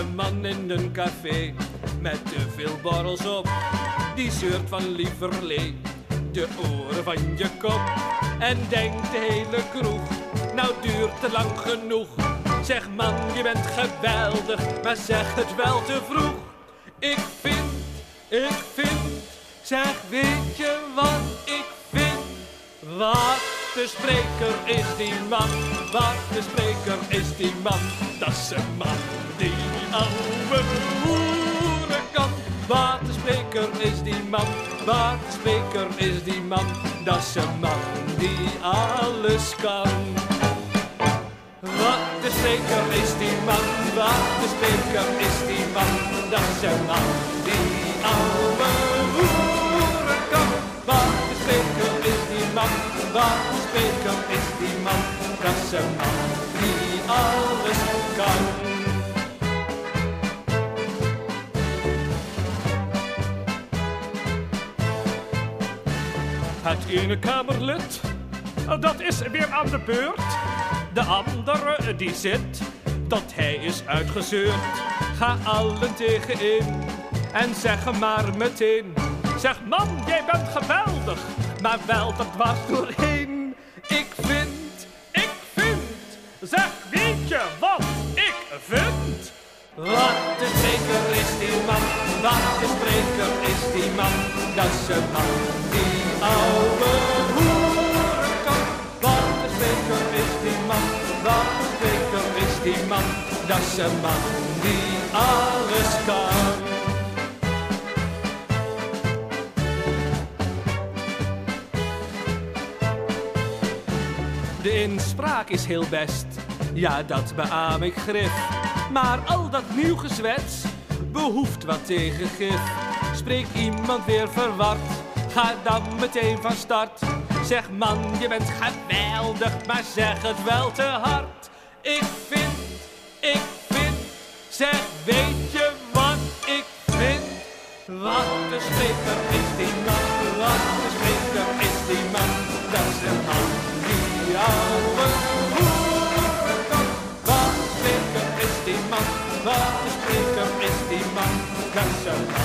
in een café met te veel borrels op. Die zeurt van lieverlee de oren van je kop. En denkt de hele kroeg, nou duurt te lang genoeg. Zeg man, je bent geweldig, maar zeg het wel te vroeg. Ik vind, ik vind, zeg weet je wat ik vind? Wat de spreker is die man, wat de spreker is die man. Dat is een man die oude hoeren kan. Wat de spreker is die man, wat de spreker is die man. Dat is een man die alles kan. Wat de spreker is die man, wat de spreker is die man. Dat is een man die oude hoeren kan. Wat de spreker is die man, wat de spreker is die man. Dat is een man Het ene kamerlid, dat is weer aan de beurt. De andere die zit, dat hij is uitgezeurd. Ga allen tegenin en zeg maar meteen. Zeg man, jij bent geweldig, maar wel dat dwars doorheen. Ik vind, ik vind, zeg weet je wat ik vind? Wat de spreker is die man, wat de spreker is die man, dat is een man een man die alles kan. De inspraak is heel best, ja dat beaam ik grif. Maar al dat nieuw gezwets behoeft wat tegengif. Spreekt iemand weer verward, ga dan meteen van start. Zeg man, je bent geweldig, maar zeg het wel te hard. Ik vind, ik zeg weet je wat ik vind? Wat de spreker is die man, wat spreker is die man. Dat is een man die oude hoeren kan. Wat spreker is die man, wat de spreker is die man. Dat is een man.